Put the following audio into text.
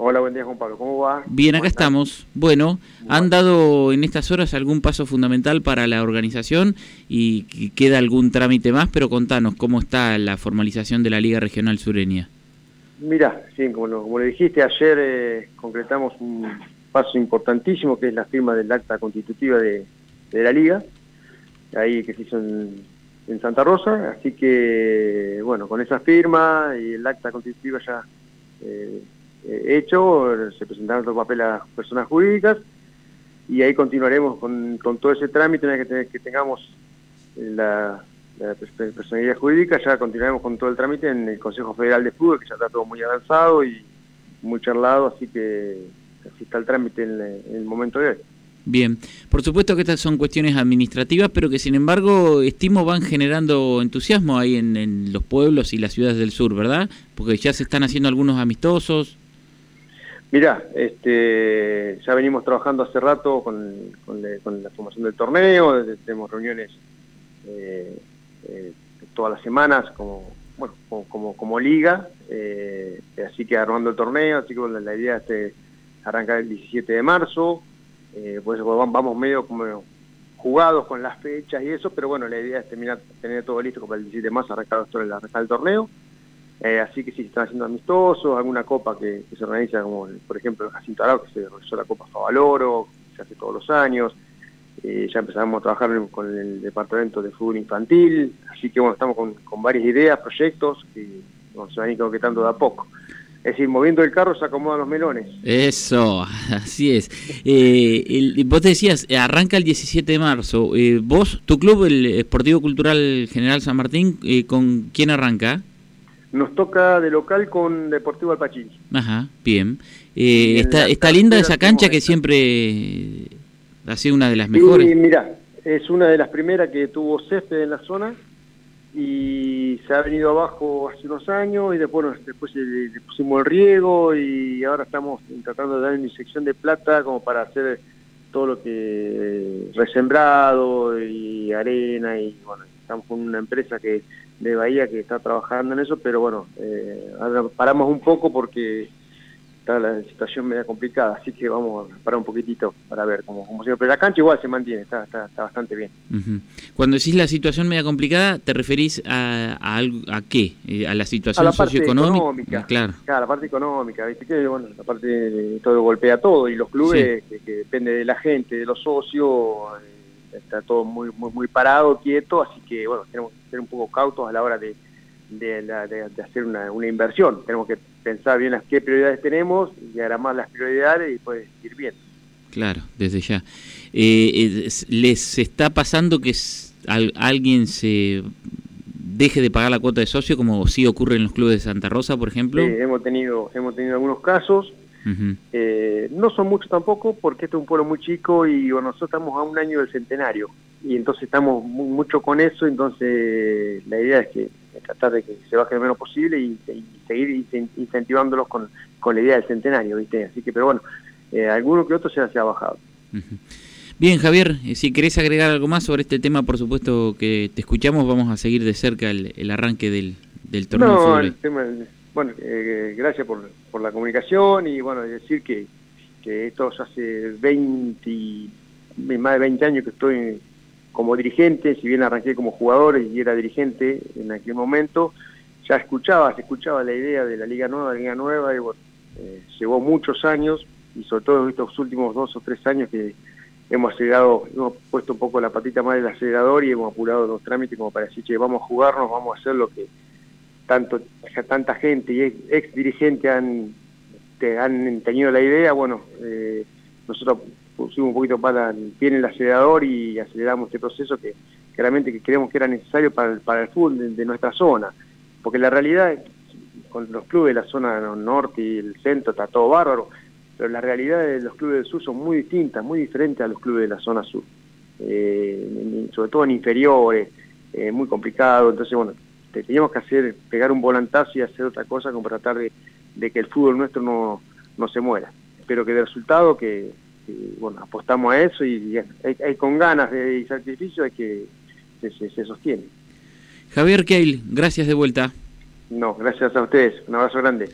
Hola, buen día Juan Pablo, ¿cómo va? Bien, acá estamos. Bueno, ¿han dado en estas horas algún paso fundamental para la organización y queda algún trámite más? Pero contanos, ¿cómo está la formalización de la Liga Regional Sureña? Mira, sí, como, lo, le dijiste, ayer eh, concretamos un paso importantísimo que es la firma del acta constitutiva de, la Liga, ahí que se hizo en, Santa Rosa, así que, bueno, con esa firma y el acta constitutiva ya eh, hecho, se presentaron los papeles a las personas jurídicas y ahí continuaremos con, todo ese trámite una vez que, tengamos la, la personalidad jurídica, ya continuaremos con todo el trámite en el Consejo Federal de Fútbol, que ya está todo muy avanzado y muy charlado, así que así está el trámite en, el momento de hoy. Bien, por supuesto que estas son cuestiones administrativas, pero que sin embargo, estimo, van generando entusiasmo ahí en, los pueblos y las ciudades del sur, ¿verdad? Porque ya se están haciendo algunos amistosos. Mirá, este, ya venimos trabajando hace rato con, la formación del torneo, tenemos reuniones eh, eh, todas las semanas como bueno como, como, liga, eh, así que armando el torneo, así que la, idea es este, arrancar el 17 de marzo, eh, pues vamos medio como jugados con las fechas y eso, pero bueno, la idea es terminar, tener todo listo para el 17 de marzo, arrancar, arrancar el torneo. Así que se están haciendo amistosos, alguna copa que, se organiza, como por ejemplo el Jacinto Arau, que se organizó la Copa Favaloro, se hace todos los años, eh, ya empezamos a trabajar con el departamento de fútbol infantil, así que bueno, estamos con, varias ideas, proyectos, que se van a ir concretando de a poco. Es decir, moviendo el carro se acomodan los melones. Eso, así es. Eh, vos te decías, arranca el 17 de marzo. Eh, vos, tu club, el Esportivo Cultural General San Martín, ¿con quién arranca? Nos toca de local con Deportivo Alpachín. Ajá, bien. está, está linda esa cancha que siempre ha sido una de las mejores. Sí, mira, es una de las primeras que tuvo césped en la zona y se ha venido abajo hace unos años y después, después le, pusimos el riego y ahora estamos tratando de dar una inyección de plata como para hacer todo lo que resembrado y arena y bueno, estamos con una empresa que de Bahía que está trabajando en eso, pero bueno, eh, ahora paramos un poco porque la situación media complicada, así que vamos a parar un poquitito para ver cómo, cómo se Pero la cancha igual se mantiene, está, está, bastante bien. Cuando decís la situación media complicada, ¿te referís a, a, a qué? Eh, ¿A la situación a la socioeconómica? claro. claro, la parte económica, ¿viste? Que, bueno, la parte todo golpea todo y los clubes, que, depende de la gente, de los socios, eh, está todo muy, muy, muy parado, quieto, así que, bueno, tenemos que ser un poco cautos a la hora de de, hacer una, una, inversión. Tenemos que pensar bien las qué prioridades tenemos y más las prioridades y después ir bien. Claro, desde ya. Eh, eh, ¿Les está pasando que alguien se deje de pagar la cuota de socio como sí ocurre en los clubes de Santa Rosa, por ejemplo? Sí, hemos tenido, hemos tenido algunos casos. Eh, no son muchos tampoco porque este es un pueblo muy chico y nosotros estamos a un año del centenario y entonces estamos mucho con eso, entonces la idea es que tratar de que se baje lo menos posible y, seguir incentivándolos con, con, la idea del centenario, ¿viste? Así que, pero bueno, eh, alguno que otro se ha, bajado. Bien, Javier, eh, si querés agregar algo más sobre este tema, por supuesto que te escuchamos, vamos a seguir de cerca el, arranque del, del torneo. No, el tema, bueno, eh, gracias por, por la comunicación y bueno, decir que, que esto hace 20, más de 20 años que estoy como dirigente, si bien arranqué como jugador y era dirigente en aquel momento, ya escuchaba, se escuchaba la idea de la Liga Nueva, la Liga Nueva, y bueno, eh, llevó muchos años, y sobre todo estos últimos dos o tres años que hemos acelerado, hemos puesto un poco la patita más del acelerador y hemos apurado los trámites como para decir, che, vamos a jugarnos, vamos a hacer lo que tanto tanta gente y ex, dirigente han, han tenido la idea, bueno, eh, nosotros pusimos un poquito para el pie en el acelerador y aceleramos este proceso que claramente que creemos que era necesario para el, para el fútbol de, nuestra zona. Porque la realidad, con los clubes de la zona norte y el centro está todo bárbaro, pero la realidad de los clubes del sur son muy distintas, muy diferentes a los clubes de la zona sur. Eh, sobre todo en inferiores, eh, muy complicado. Entonces, bueno, teníamos que hacer, pegar un volantazo y hacer otra cosa como tratar de, que el fútbol nuestro no, no se muera. Espero que de resultado que bueno, apostamos a eso y, hay, con ganas de, y sacrificio es que se, sostiene. Javier Keil, gracias de vuelta. No, gracias a ustedes. Un abrazo grande.